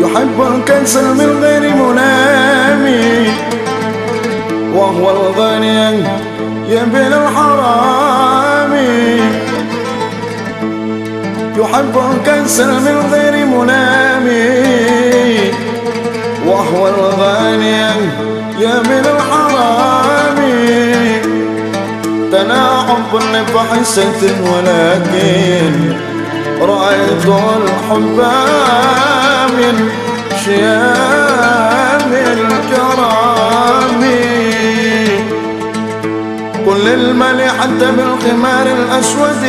يحب الكنس من غير منام. وهو الغني يبل الحرام. يحب الكنس من غير منام. وهو الغني يبل الحرام. تلاعب بحسة ولكن رأيت الحب من شيام الكرام. كل المال حتى بالخمار الأسود.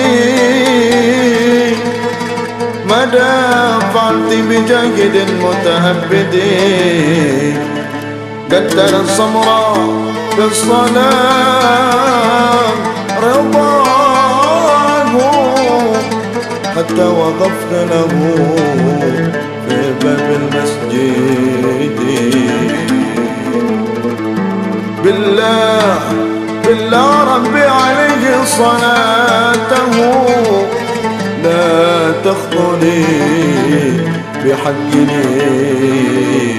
مدى فعلت بجاهد متهبد. قدر الصمراء بالصلاة رضاه حتى وقفت له. المسجد. بالله بالله ربي عليه صلاته. لا تخطني بحق محمد